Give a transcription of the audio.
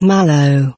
mallow.